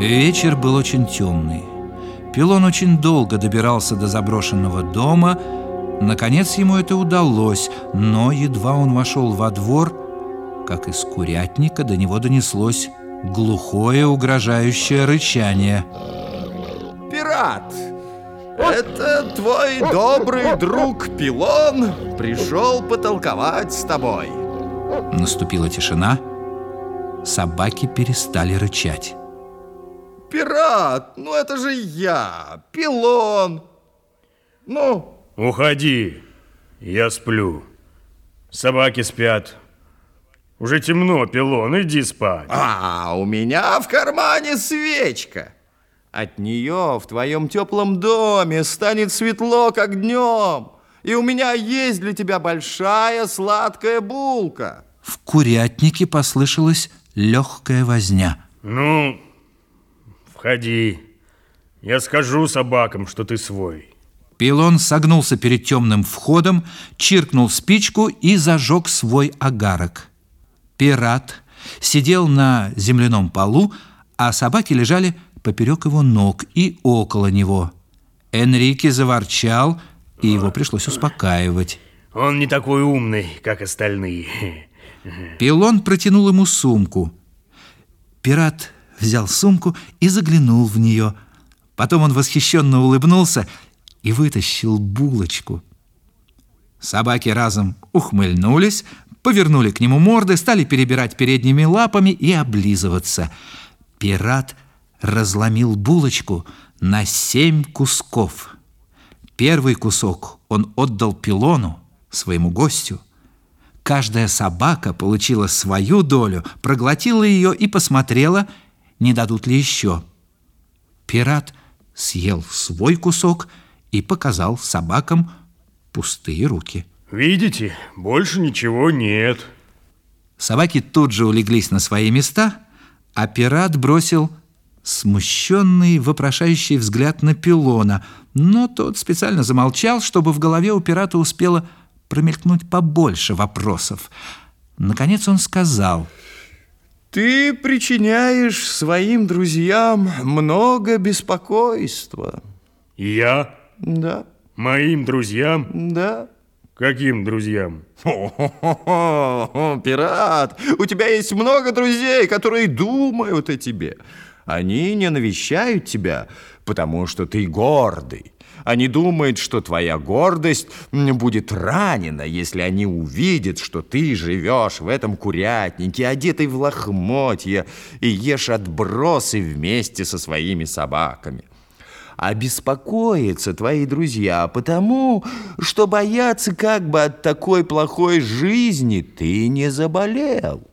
Вечер был очень темный. Пилон очень долго добирался до заброшенного дома. Наконец ему это удалось, но едва он вошел во двор, как из курятника до него донеслось глухое угрожающее рычание. «Пират! Это твой добрый друг Пилон пришел потолковать с тобой!» Наступила тишина. Собаки перестали рычать. Пират, ну это же я, Пилон. Ну? Уходи, я сплю. Собаки спят. Уже темно, Пилон, иди спать. А, у меня в кармане свечка. От нее в твоем теплом доме станет светло, как днем. И у меня есть для тебя большая сладкая булка. В курятнике послышалась легкая возня. Ну, Входи. Я скажу собакам, что ты свой. Пилон согнулся перед темным входом, чиркнул спичку и зажег свой агарок. Пират сидел на земляном полу, а собаки лежали поперек его ног и около него. Энрике заворчал, и его пришлось успокаивать. Он не такой умный, как остальные. Пилон протянул ему сумку. Пират взял сумку и заглянул в нее. Потом он восхищенно улыбнулся и вытащил булочку. Собаки разом ухмыльнулись, повернули к нему морды, стали перебирать передними лапами и облизываться. Пират разломил булочку на семь кусков. Первый кусок он отдал пилону, своему гостю. Каждая собака получила свою долю, проглотила ее и посмотрела – не дадут ли еще. Пират съел свой кусок и показал собакам пустые руки. Видите, больше ничего нет. Собаки тут же улеглись на свои места, а пират бросил смущенный, вопрошающий взгляд на пилона, но тот специально замолчал, чтобы в голове у пирата успело промелькнуть побольше вопросов. Наконец он сказал... Ты причиняешь своим друзьям много беспокойства. Я? Да. Моим друзьям? Да. Каким друзьям? О, пират, у тебя есть много друзей, которые думают о тебе. Они не навещают тебя, потому что ты гордый. Они думают, что твоя гордость будет ранена, если они увидят, что ты живешь в этом курятнике, одетый в лохмотья, и ешь отбросы вместе со своими собаками. А беспокоятся твои друзья потому, что боятся, как бы от такой плохой жизни ты не заболел.